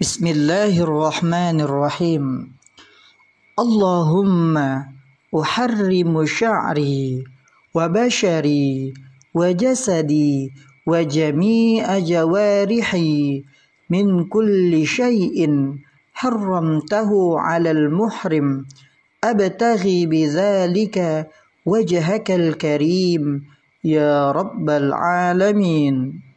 بسم الله الرحمن الرحيم اللهم أحرم شعري وبشري وجسدي وجميع جوارحي من كل شيء حرمته على المحرم أبتغي بذلك وجهك الكريم يا رب العالمين